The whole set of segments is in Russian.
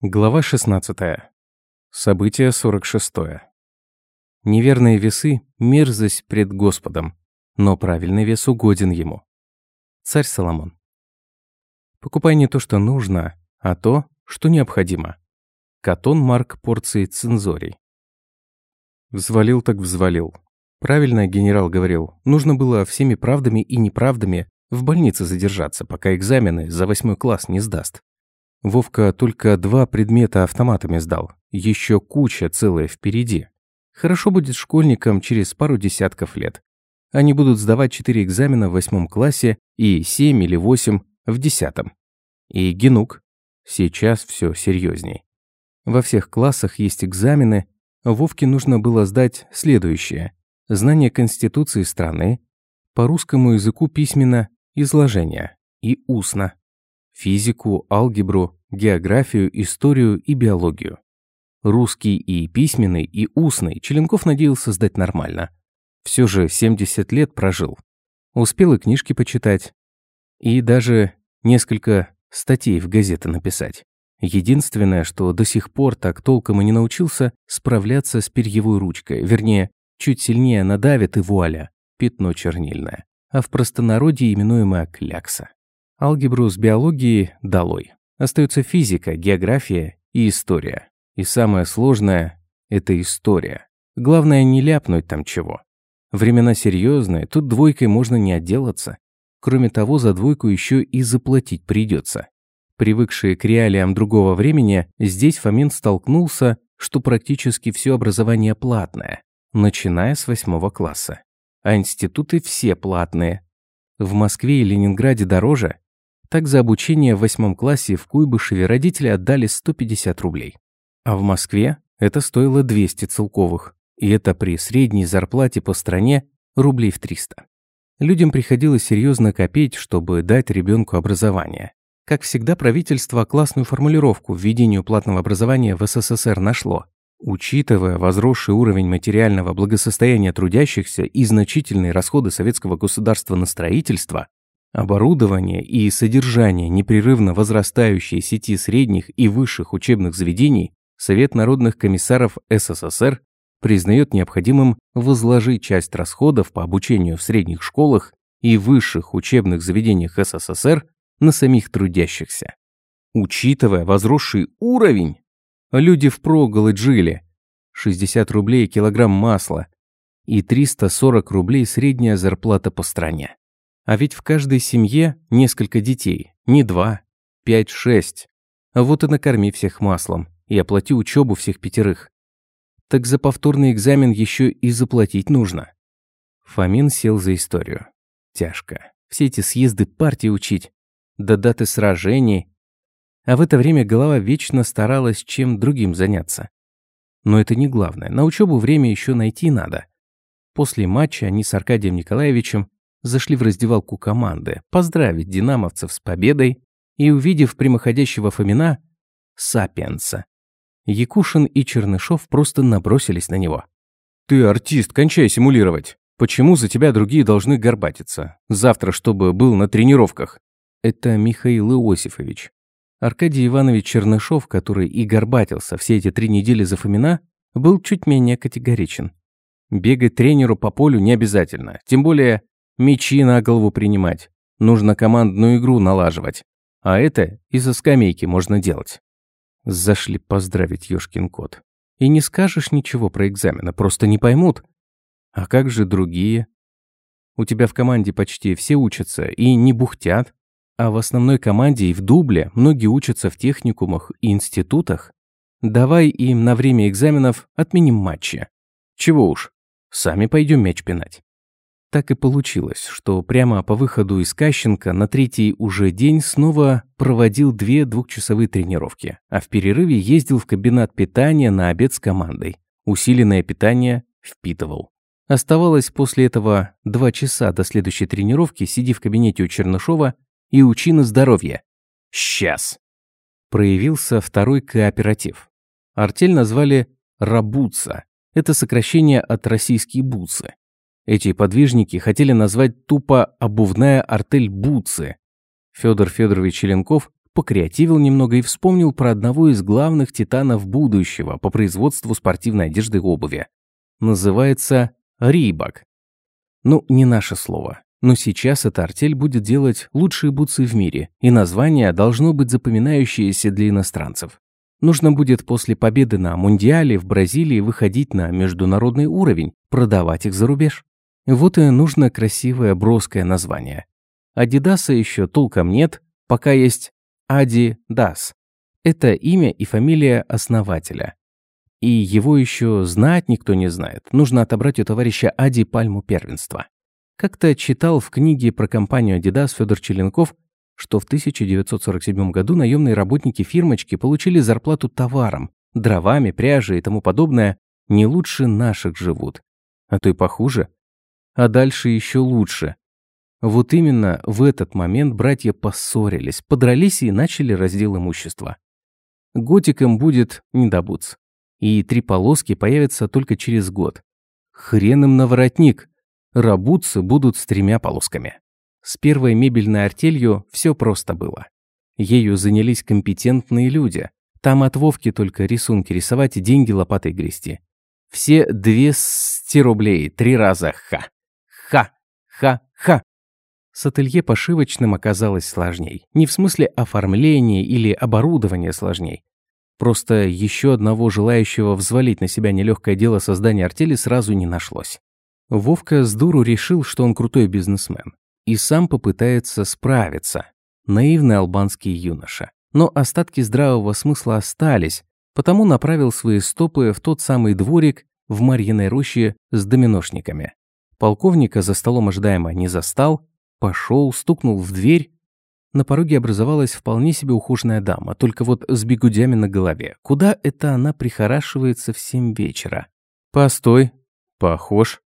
Глава 16. Событие 46. Неверные весы – мерзость пред Господом, но правильный вес угоден ему. Царь Соломон. Покупай не то, что нужно, а то, что необходимо. Катон Марк порции цензорий. Взвалил так взвалил. Правильно генерал говорил, нужно было всеми правдами и неправдами в больнице задержаться, пока экзамены за восьмой класс не сдаст. Вовка только два предмета автоматами сдал. Еще куча целая впереди. Хорошо будет школьникам через пару десятков лет. Они будут сдавать четыре экзамена в восьмом классе и семь или восемь в десятом. И генук. Сейчас все серьезней. Во всех классах есть экзамены. Вовке нужно было сдать следующее. Знание Конституции страны, по русскому языку письменно, изложение и устно физику, алгебру, географию, историю и биологию. Русский и письменный, и устный Челенков надеялся сдать нормально. Все же 70 лет прожил. Успел и книжки почитать. И даже несколько статей в газеты написать. Единственное, что до сих пор так толком и не научился справляться с перьевой ручкой. Вернее, чуть сильнее надавит и вуаля, пятно чернильное. А в простонародье именуемое клякса. Алгебру с биологией долой. Остается физика, география и история. И самое сложное – это история. Главное не ляпнуть там чего. Времена серьезные, тут двойкой можно не отделаться. Кроме того, за двойку еще и заплатить придется. Привыкшие к реалиям другого времени, здесь Фомин столкнулся, что практически все образование платное, начиная с восьмого класса. А институты все платные. В Москве и Ленинграде дороже, так за обучение в восьмом классе в Куйбышеве родители отдали 150 рублей. А в Москве это стоило 200 целковых. И это при средней зарплате по стране рублей в 300. Людям приходилось серьезно копить, чтобы дать ребенку образование. Как всегда, правительство классную формулировку введению платного образования в СССР нашло. Учитывая возросший уровень материального благосостояния трудящихся и значительные расходы советского государства на строительство, Оборудование и содержание непрерывно возрастающей сети средних и высших учебных заведений Совет народных комиссаров СССР признает необходимым возложить часть расходов по обучению в средних школах и высших учебных заведениях СССР на самих трудящихся. Учитывая возросший уровень, люди впроголодь жили. 60 рублей килограмм масла и 340 рублей средняя зарплата по стране. А ведь в каждой семье несколько детей, не два, пять-шесть. А вот и накорми всех маслом и оплати учебу всех пятерых. Так за повторный экзамен еще и заплатить нужно. Фомин сел за историю. Тяжко. Все эти съезды партии учить, до даты сражений. А в это время голова вечно старалась чем другим заняться. Но это не главное. На учебу время еще найти надо. После матча они с Аркадием Николаевичем зашли в раздевалку команды поздравить динамовцев с победой и, увидев прямоходящего Фомина, Сапиенса, Якушин и Чернышов просто набросились на него. «Ты артист, кончай симулировать. Почему за тебя другие должны горбатиться? Завтра, чтобы был на тренировках». Это Михаил Иосифович. Аркадий Иванович Чернышов, который и горбатился все эти три недели за Фомина, был чуть менее категоричен. Бегать тренеру по полю не обязательно, тем более Мечи на голову принимать. Нужно командную игру налаживать. А это и со скамейки можно делать. Зашли поздравить ёшкин кот. И не скажешь ничего про экзамены, просто не поймут. А как же другие? У тебя в команде почти все учатся и не бухтят. А в основной команде и в дубле многие учатся в техникумах и институтах. Давай им на время экзаменов отменим матчи. Чего уж, сами пойдем мяч пинать. Так и получилось, что прямо по выходу из Кащенко на третий уже день снова проводил две двухчасовые тренировки, а в перерыве ездил в кабинет питания на обед с командой. Усиленное питание впитывал. Оставалось после этого два часа до следующей тренировки, сиди в кабинете у Чернышова и учи на здоровье. Сейчас. Проявился второй кооператив. Артель назвали «Рабуца». Это сокращение от российские бутсы. Эти подвижники хотели назвать тупо обувная артель Буцы. Федор Федорович Челенков покреативил немного и вспомнил про одного из главных титанов будущего по производству спортивной одежды и обуви. Называется Рибак. Ну, не наше слово. Но сейчас эта артель будет делать лучшие бутсы в мире, и название должно быть запоминающееся для иностранцев. Нужно будет после победы на Мундиале в Бразилии выходить на международный уровень, продавать их за рубеж. Вот и нужно красивое броское название. Адидаса еще толком нет, пока есть Адидас. Это имя и фамилия основателя. И его еще знать никто не знает. Нужно отобрать у товарища Ади пальму первенства. Как-то читал в книге про компанию Adidas Федор Челенков, что в 1947 году наемные работники фирмочки получили зарплату товаром, дровами, пряжей и тому подобное, не лучше наших живут. А то и похуже. А дальше еще лучше. Вот именно в этот момент братья поссорились, подрались и начали раздел имущества. Готиком будет недобудц. И три полоски появятся только через год. Хрен им на воротник. Рабутцы будут с тремя полосками. С первой мебельной артелью все просто было. Ею занялись компетентные люди. Там от Вовки только рисунки рисовать и деньги лопатой грести. Все 200 рублей, три раза ха. Ха, ха, ха. С ателье пошивочным оказалось сложней. Не в смысле оформления или оборудования сложней. Просто еще одного желающего взвалить на себя нелегкое дело создания артели сразу не нашлось. Вовка с дуру решил, что он крутой бизнесмен и сам попытается справиться. Наивный албанский юноша. Но остатки здравого смысла остались, потому направил свои стопы в тот самый дворик в Марьиной роще с доминошниками. Полковника за столом ожидаемо не застал, пошел, стукнул в дверь. На пороге образовалась вполне себе ухоженная дама, только вот с бегудями на голове. Куда это она прихорашивается в семь вечера? Постой. Похож.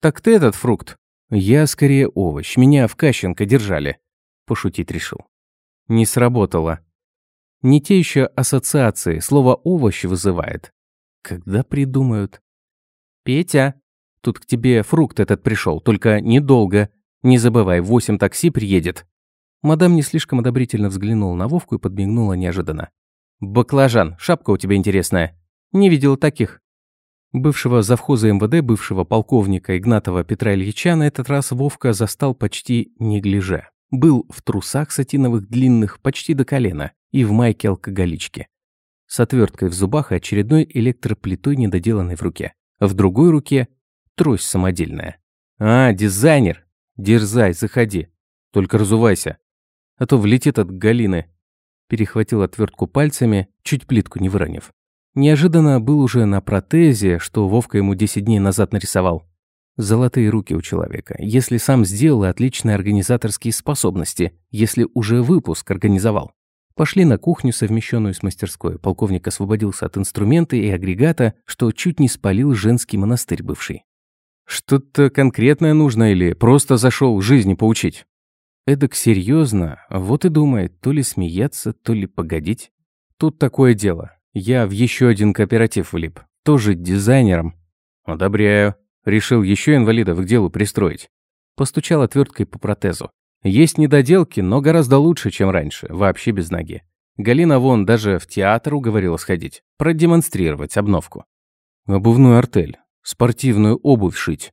Так ты этот фрукт? Я скорее овощ, меня в Кащенко держали. Пошутить решил. Не сработало. Не те еще ассоциации, слово овощ вызывает. Когда придумают? Петя, тут к тебе фрукт этот пришел, только недолго. Не забывай, восемь такси приедет. Мадам не слишком одобрительно взглянула на Вовку и подмигнула неожиданно. «Баклажан, шапка у тебя интересная. Не видел таких». Бывшего завхоза МВД, бывшего полковника Игнатова Петра Ильича на этот раз Вовка застал почти неглиже. Был в трусах сатиновых длинных почти до колена и в майке алкоголички. С отверткой в зубах и очередной электроплитой, недоделанной в руке. В другой руке трость самодельная. «А, дизайнер! Дерзай, заходи. Только разувайся. А то влетит от Галины». Перехватил отвертку пальцами, чуть плитку не выронив. Неожиданно был уже на протезе, что Вовка ему 10 дней назад нарисовал. Золотые руки у человека. Если сам сделал, отличные организаторские способности. Если уже выпуск организовал. Пошли на кухню, совмещенную с мастерской. Полковник освободился от инструмента и агрегата, что чуть не спалил женский монастырь бывший. Что-то конкретное нужно или просто зашел жизни поучить? Эдак серьезно, вот и думает, то ли смеяться, то ли погодить. Тут такое дело. Я в еще один кооператив влип. Тоже дизайнером. Одобряю. Решил еще инвалидов к делу пристроить. Постучал отверткой по протезу. Есть недоделки, но гораздо лучше, чем раньше. Вообще без ноги. Галина вон даже в театр уговорила сходить. Продемонстрировать обновку. Обувную артель. Спортивную обувь шить.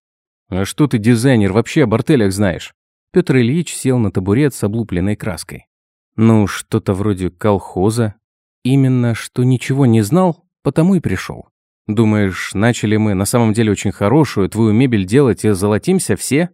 А что ты, дизайнер, вообще об артелях знаешь? Петр Ильич сел на табурет с облупленной краской. Ну, что-то вроде колхоза, Именно что ничего не знал, потому и пришел. Думаешь, начали мы на самом деле очень хорошую твою мебель делать и золотимся все?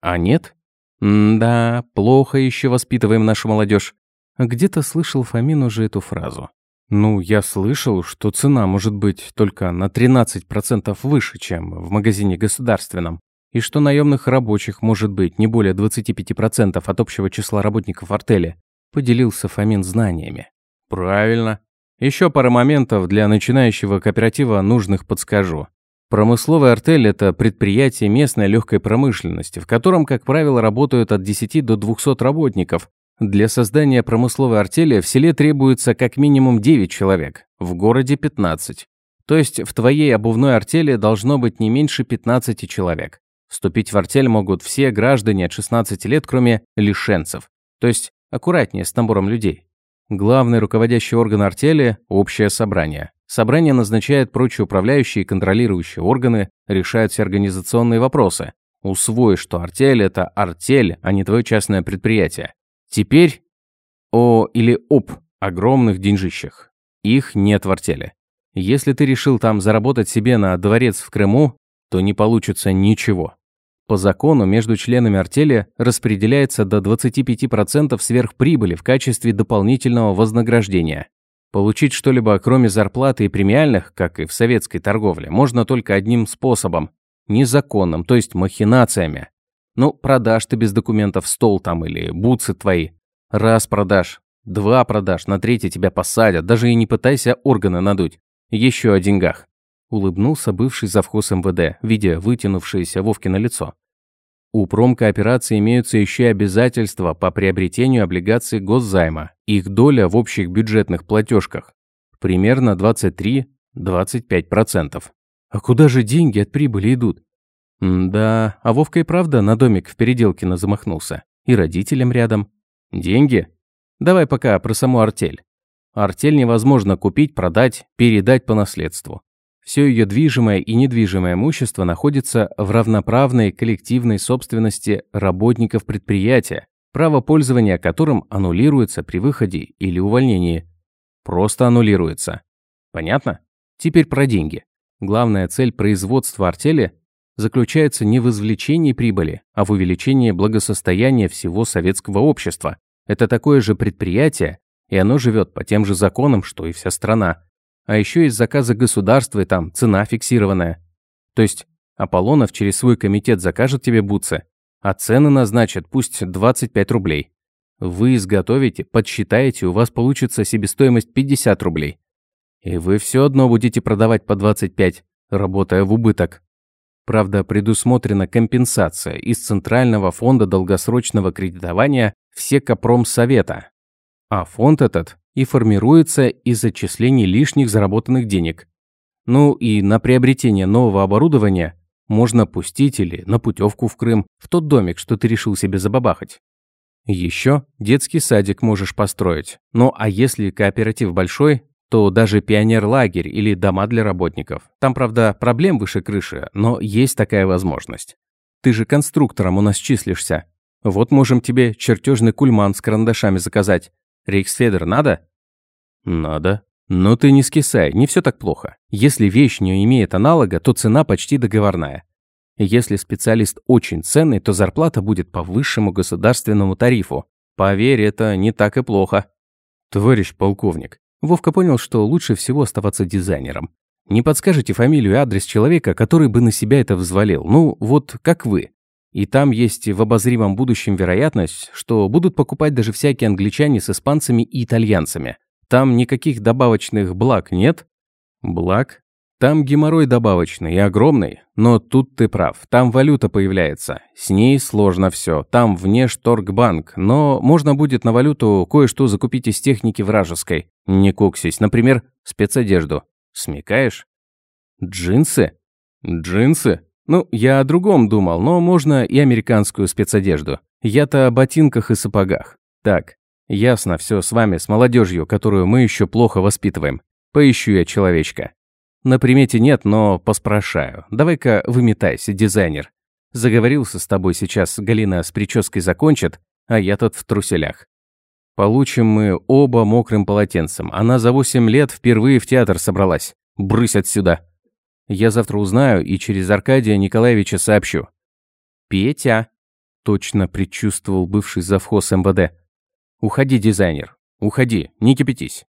А нет? Да, плохо еще воспитываем нашу молодежь. Где-то слышал Фомин уже эту фразу. Ну, я слышал, что цена может быть только на 13% выше, чем в магазине государственном, и что наемных рабочих может быть не более 25% от общего числа работников артели, поделился Фомин знаниями. Правильно. Еще пара моментов для начинающего кооператива нужных подскажу. Промысловая артель – это предприятие местной легкой промышленности, в котором, как правило, работают от 10 до 200 работников. Для создания промысловой артели в селе требуется как минимум 9 человек, в городе 15. То есть в твоей обувной артели должно быть не меньше 15 человек. Вступить в артель могут все граждане от 16 лет, кроме лишенцев. То есть аккуратнее с набором людей. Главный руководящий орган артели – общее собрание. Собрание назначает прочие управляющие и контролирующие органы, решают все организационные вопросы. Усвой, что артель – это артель, а не твое частное предприятие. Теперь о или об огромных деньжищах. Их нет в артели. Если ты решил там заработать себе на дворец в Крыму, то не получится ничего. По закону между членами артели распределяется до 25% сверхприбыли в качестве дополнительного вознаграждения. Получить что-либо кроме зарплаты и премиальных, как и в советской торговле, можно только одним способом – незаконным, то есть махинациями. Ну, продашь ты без документов стол там или бутсы твои. Раз продашь, два продашь, на третий тебя посадят, даже и не пытайся органы надуть. Еще о деньгах. Улыбнулся бывший завхоз МВД, видя вытянувшееся Вовкино лицо. У промкооперации имеются еще и обязательства по приобретению облигаций госзайма. Их доля в общих бюджетных платежках примерно 23-25%. А куда же деньги от прибыли идут? Да, а Вовка и правда на домик в Переделкино замахнулся. И родителям рядом. Деньги? Давай пока про саму артель. Артель невозможно купить, продать, передать по наследству. Все ее движимое и недвижимое имущество находится в равноправной коллективной собственности работников предприятия, право пользования которым аннулируется при выходе или увольнении. Просто аннулируется. Понятно? Теперь про деньги. Главная цель производства артели заключается не в извлечении прибыли, а в увеличении благосостояния всего советского общества. Это такое же предприятие, и оно живет по тем же законам, что и вся страна. А еще есть заказы государства, и там цена фиксированная. То есть Аполлонов через свой комитет закажет тебе бутсы, а цены назначат пусть 25 рублей. Вы изготовите, подсчитаете, у вас получится себестоимость 50 рублей. И вы все одно будете продавать по 25, работая в убыток. Правда, предусмотрена компенсация из Центрального фонда долгосрочного кредитования Всекопромсовета. А фонд этот и формируется из отчислений лишних заработанных денег. Ну и на приобретение нового оборудования можно пустить или на путевку в Крым, в тот домик, что ты решил себе забабахать. Еще детский садик можешь построить. Ну а если кооператив большой, то даже пионер-лагерь или дома для работников. Там, правда, проблем выше крыши, но есть такая возможность. Ты же конструктором у нас числишься. Вот можем тебе чертежный кульман с карандашами заказать. Рейхсфедер надо? Надо. Но ты не скисай, не все так плохо. Если вещь не имеет аналога, то цена почти договорная. Если специалист очень ценный, то зарплата будет по высшему государственному тарифу. Поверь, это не так и плохо. Товарищ полковник, Вовка понял, что лучше всего оставаться дизайнером. Не подскажете фамилию и адрес человека, который бы на себя это взвалил? Ну, вот как вы. И там есть в обозримом будущем вероятность, что будут покупать даже всякие англичане с испанцами и итальянцами. Там никаких добавочных благ нет? Благ? Там геморрой добавочный и огромный, но тут ты прав, там валюта появляется. С ней сложно все. Там внешторгбанк, но можно будет на валюту кое-что закупить из техники вражеской. Не куксись, например, спецодежду. Смекаешь? Джинсы? Джинсы? Ну, я о другом думал, но можно и американскую спецодежду. Я-то о ботинках и сапогах. Так, Ясно все с вами, с молодежью, которую мы еще плохо воспитываем. Поищу я человечка. На примете нет, но поспрашаю. Давай-ка выметайся, дизайнер. Заговорился с тобой сейчас, Галина с прической закончит, а я тут в труселях. Получим мы оба мокрым полотенцем. Она за 8 лет впервые в театр собралась. Брысь отсюда. Я завтра узнаю и через Аркадия Николаевича сообщу. Петя, точно предчувствовал бывший завхоз МВД. «Уходи, дизайнер. Уходи, не кипятись.